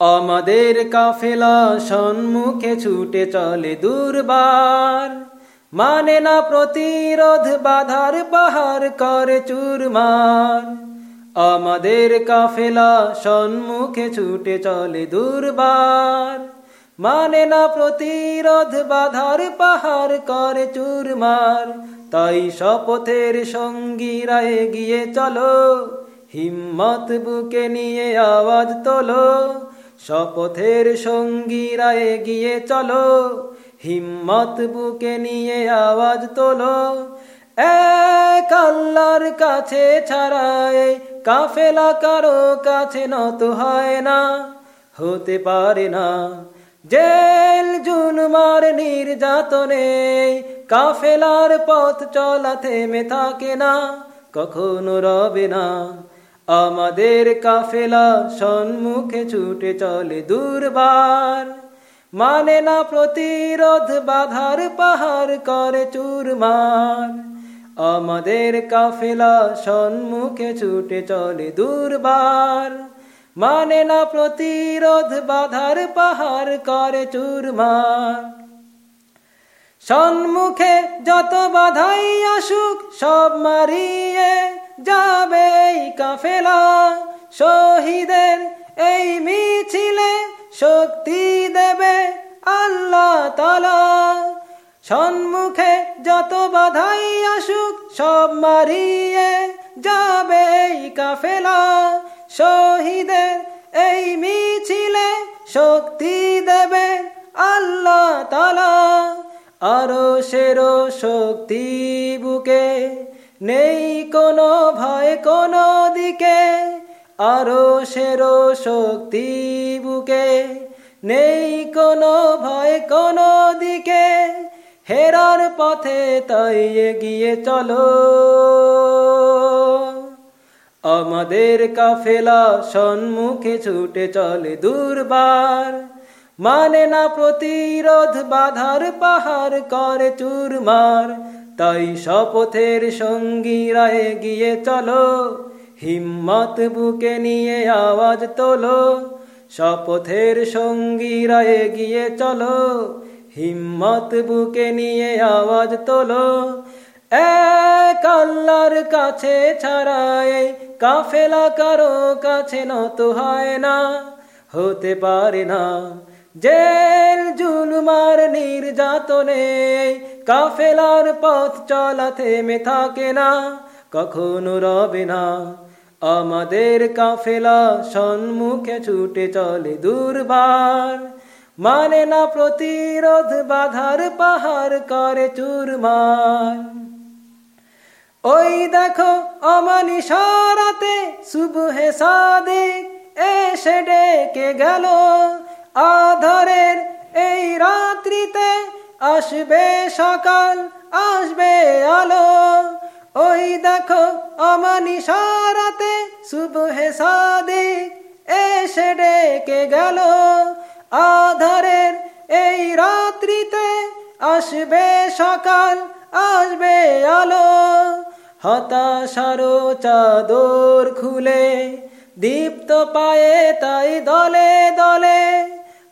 আমাদের কাফেলা সম্মুখে ছুটে চলে দুর্বার। মানে না প্রতিরোধ বাধার পাহাড় করে চুরমার। আমাদের কাফেলা সম্মুখে ছুটে চলে দুর্বার। মানে না প্রতিরোধ বাধার পাহাড় করে চুরমার। তাই শপথের সঙ্গীরা এগিয়ে চলো, হিম্মত বুকে নিয়ে আওয়াজ তোলো। শপথের সঙ্গীরা এগিয়ে চলো, হিম্মত বুকে নিয়ে আওয়াজ তোলো। এক আল্লাহর কাছে ছাড়াই কাফেলা কারও কাছে নত হয় না। হতে পারে না, জেল জুলমার নির্যাতনে কাফেলার পথ চলা থেমে থাকে না, কখনো রবে না। আমাদের কাফেলা সম্মুখে ছুটে চলে দুর্বার। মানে না প্রতিরোধ বাধার পাহাড় করে চুরমার। আমাদের কাফেলা সম্মুখে ছুটে চলে দুর্বার। মানে না প্রতিরোধ বাধার পাহাড় করে চুরমার। সম্মুখে যত বাধাই আসুক, সব মারিয়ে যাবে কাফেলা। শহীদের এই মিছিলে শক্তি দেবে আল্লাহ তালা সম্মুখে যত বাধাই আসুক, সব মারিয়ে যাবে কাফেলা। শহীদের এই মিছিলে শক্তি দেবে আল্লাহ তালা আরও সেরো শক্তি বুকে নেই কোনো ভয়, কোনো দিকে, আরও সেরো শক্তি বুকে। নেই কোনো ভয়, কোনো দিকে, হেরার পথে তাই এগিয়ে চলো। আমাদের কাফেলা সম্মুখে ছুটে চলে দুর্বার। মানে না প্রতিরোধ, বাধার পাহাড় করে চুরমার। তাই শপথের সঙ্গীরা গিয়ে চলো, হিম্মত বুকে নিয়ে আওয়াজ তোলো। শপথের সঙ্গীরা গিয়ে চলো, হিম্মত বুকে নিয়ে আওয়াজ তোলো। এক আল্লাহর কাছে ছাড়াই কাফেলা কারও কাছে নত হয় না। হতে পারে না জেল, জুলমার নির্যাতনে কাফেলার পথ চলা থেমে থাকে না, কখনো রবে না। আমাদের কাফেলা সম্মুখে ছুটে চলে দুর্বার। মানে না প্রতিরোধ বাধার পাহাড় করে চুরমার। ওই দেখো অমানি সারাতে সুবহে সাদে এসে ডেকে গেল আসবে সকাল, আসবে আলো। ওই দেখো অমানি সারাতে সুবহে সাদিক এসে ডেকে গেল। আধারের এই রাত্রিতে আসবে সকাল, আসবে আলো। হতাশারো চাদর খুলে, দীপ্ত পায়ে তাই দলে দলে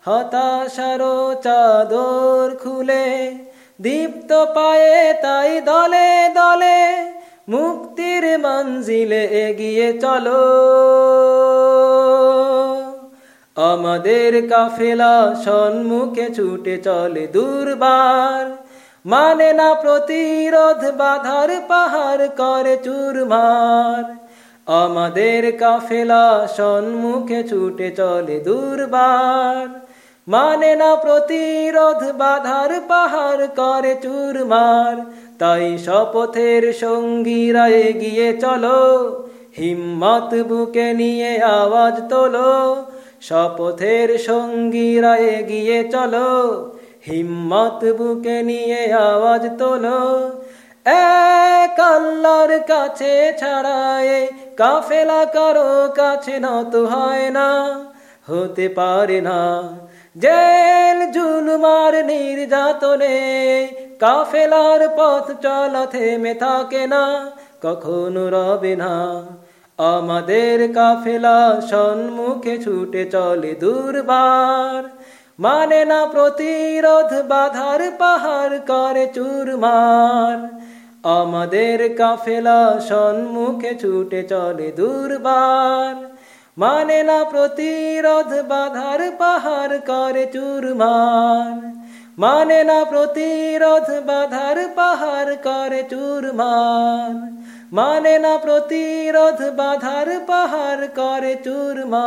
হতাশারো চাদর খুলে, দীপ্ত পায়ে তাই দলে দলে মুক্তির মঞ্জিলে এগিয়ে চলো। আমাদের কাফেলা সন্মুখে ছুটে চলে দুর্বার মানে না প্রতিরোধ বাধার পাহাড় করে চুরমার। আমাদের কাফেলা সম্মুখে ছুটে চলে দুর্বার মানে না প্রতিরোধ, বাধার পাহাড় করে চুরমার। তাই শপথের সঙ্গীরা এগিয়ে চলো, হিম্মত বুকে নিয়ে আওয়াজ তোলো। শপথের সঙ্গীরা এগিয়ে চলো, হিম্মত বুকে নিয়ে আওয়াজ তোলো। এক আল্লাহর কাছে ছাড়ায় কাফেলা কারও কাছে নত হয় না, হতে পারে না জেল, জুলমার, নির্যাতনে কাফেলার পথ চলা থেমে থাকে না, কখনো রবে না। আমাদের কাফেলা সন্মুখে ছুটে চলে দুর্বার মানে না প্রতিরোধ বাধার পাহাড় করে চুরমার। আমাদের কাফেলা সন্মুখে ছুটে চলে দুর্বার মানে না প্রতিরোধ বাধার পাহাড় করে চুরমান মানে না প্রতিরোধ বাধার পাহাড় করে চুরমান মানে না প্রতিরোধ বাধার পাহাড় করে চুরমার।